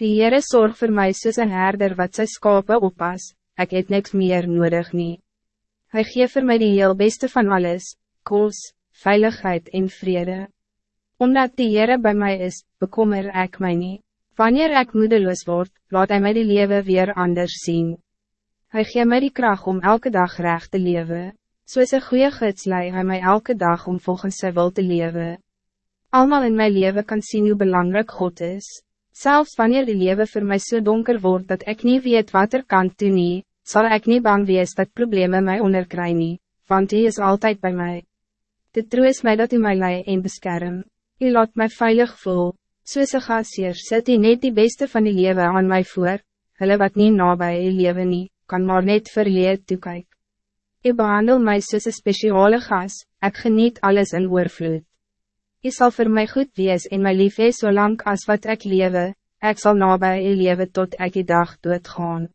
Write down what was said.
Die Heere zorg voor mij soos een herder wat sy skape oppas, ik het niks meer nodig nie. Hij geeft voor mij die heel beste van alles, koos, veiligheid en vrede. Omdat die Heere bij mij is, bekommer ik mij niet. Wanneer ik moedeloos word, laat hij mij die leven weer anders zien. Hij geeft mij die kracht om elke dag recht te leven. Soos een goede gids lei hy mij elke dag om volgens sy wil te leven. Almal in mijn leven kan zien hoe belangrijk God is. Zelfs wanneer die leven voor mij zo so donker wordt dat ik niet weet wat er kan doen nie, zal ik niet bang wees dat problemen mij onderkry nie, want hij is altijd bij mij. Dit troos mij dat u mij lei en beskerm. U laat mij veilig voel. Soos een gasheer sit u net die beste van die leven aan mij voor, hulle wat niet nabij u leven nie, kan maar net verleerd toekyk. U behandel mij soos een speciale gas, ik geniet alles in oorvloed. U zal voor mij goed wees en my lief is so lang as wat ik lewe, ik zal nabij u leven tot ik die dag doodgaan.